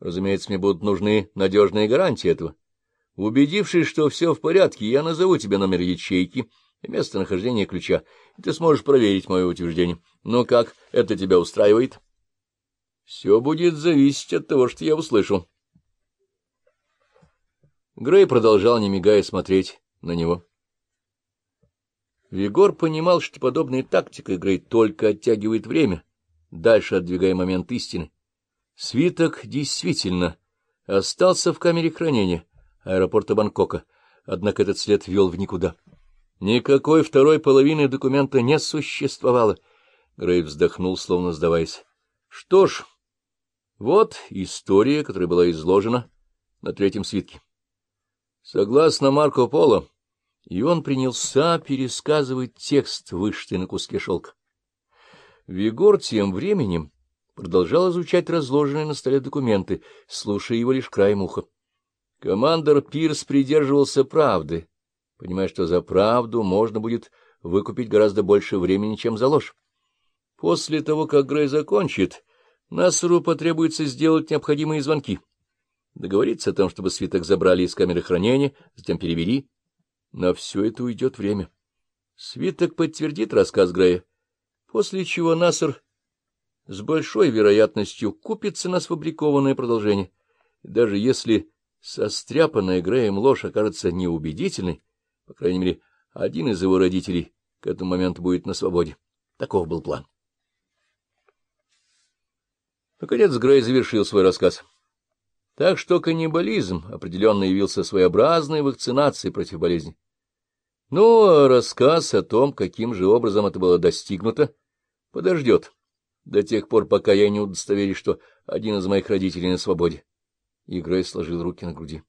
Разумеется, мне будут нужны надежные гарантии этого. Убедившись, что все в порядке, я назову тебе номер ячейки и местонахождение ключа, и ты сможешь проверить мое утверждение. Ну как, это тебя устраивает? Все будет зависеть от того, что я услышу. Грей продолжал, не мигая, смотреть на него. Егор понимал, что подобной тактикой Грей только оттягивает время, дальше отдвигая момент истины. Свиток действительно остался в камере хранения аэропорта Бангкока, однако этот след вел в никуда. Никакой второй половины документа не существовало. Грей вздохнул, словно сдаваясь. Что ж, вот история, которая была изложена на третьем свитке. Согласно Марко Поло, и он принялся пересказывать текст, вышитый на куске шелка. Вигор тем временем продолжал изучать разложенные на столе документы, слушая его лишь краем уха. Командор Пирс придерживался правды, понимая, что за правду можно будет выкупить гораздо больше времени, чем за ложь. После того, как Грей закончит, Насару потребуется сделать необходимые звонки, договориться о том, чтобы свиток забрали из камеры хранения, затем перевели. На все это уйдет время. Свиток подтвердит рассказ Грея, после чего Насар с большой вероятностью купится на сфабрикованное продолжение. Даже если состряпанная Греем ложь окажется неубедительной, по крайней мере, один из его родителей к этому моменту будет на свободе. Таков был план. Наконец Грей завершил свой рассказ. Так что каннибализм определенно явился своеобразной вакцинацией против болезни. Ну, рассказ о том, каким же образом это было достигнуто, подождет до тех пор, пока я не удостоверюсь, что один из моих родителей на свободе. И Грей сложил руки на груди.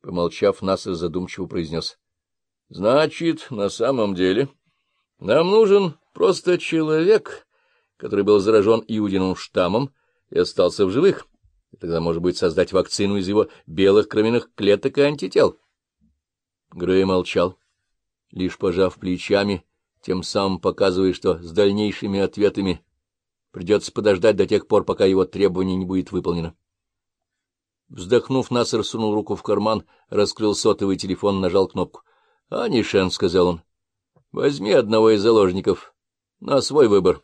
Помолчав, Нассер задумчиво произнес. — Значит, на самом деле нам нужен просто человек, который был заражен Иудиным штаммом и остался в живых, и тогда, может быть, создать вакцину из его белых кровяных клеток и антител. Грей молчал, лишь пожав плечами, тем самым показывая, что с дальнейшими ответами придется подождать до тех пор, пока его требование не будет выполнено. Вздохнув, Насер сунул руку в карман, раскрыл сотовый телефон, нажал кнопку. — Анишен, — сказал он, — возьми одного из заложников. На свой выбор.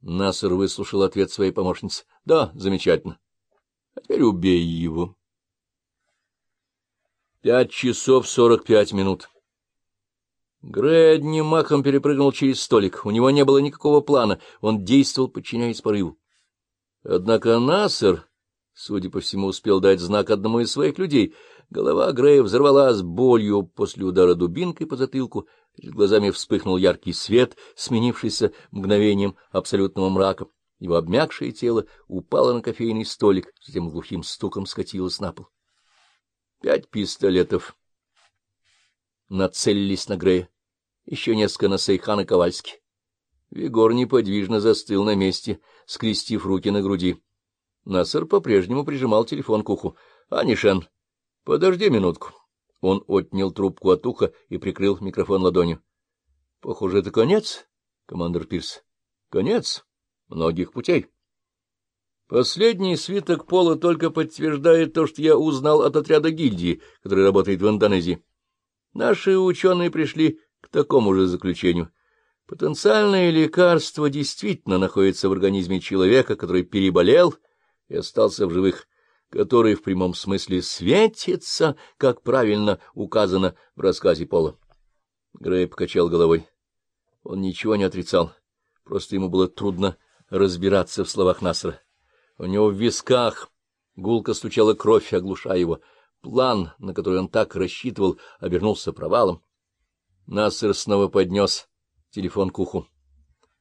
Насер выслушал ответ своей помощницы. — Да, замечательно. А теперь убей его. Пять часов сорок пять минут. Грей одним махом перепрыгнул через столик. У него не было никакого плана, он действовал, подчиняясь порыву. Однако Насер Судя по всему, успел дать знак одному из своих людей. Голова Грея взорвалась болью после удара дубинкой по затылку. Перед глазами вспыхнул яркий свет, сменившийся мгновением абсолютного мрака. Его обмякшее тело упало на кофейный столик, затем глухим стуком скатилось на пол. Пять пистолетов нацелились на Грея. Еще несколько на Сейхана Ковальски. Вигор неподвижно застыл на месте, скрестив руки на груди. Насар по-прежнему прижимал телефон к уху. — Анишен, подожди минутку. Он отнял трубку от уха и прикрыл микрофон ладонью. — Похоже, это конец, командир Пирс. — Конец многих путей. Последний свиток пола только подтверждает то, что я узнал от отряда гильдии, который работает в Индонезии. Наши ученые пришли к такому же заключению. Потенциальное лекарство действительно находится в организме человека, который переболел и остался в живых, который в прямом смысле светится, как правильно указано в рассказе Пола. Грей покачал головой. Он ничего не отрицал, просто ему было трудно разбираться в словах Насра. У него в висках гулко стучала кровь, оглушая его. План, на который он так рассчитывал, обернулся провалом. Наср снова поднес телефон к уху.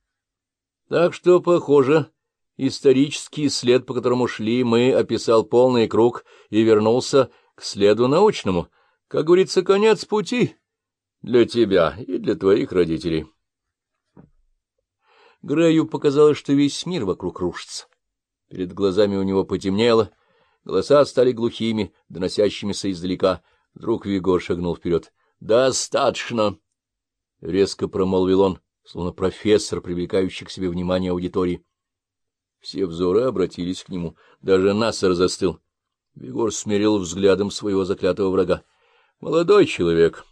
— Так что, похоже, Исторический след, по которому шли мы, описал полный круг и вернулся к следу научному. Как говорится, конец пути для тебя и для твоих родителей. Грею показалось, что весь мир вокруг рушится. Перед глазами у него потемнело, голоса стали глухими, доносящимися издалека. Вдруг Вигор шагнул вперед. — Достаточно! — резко промолвил он, словно профессор, привлекающий к себе внимание аудитории. Все взоры обратились к нему. Даже Нассер застыл. Вигор смирил взглядом своего заклятого врага. — Молодой человек,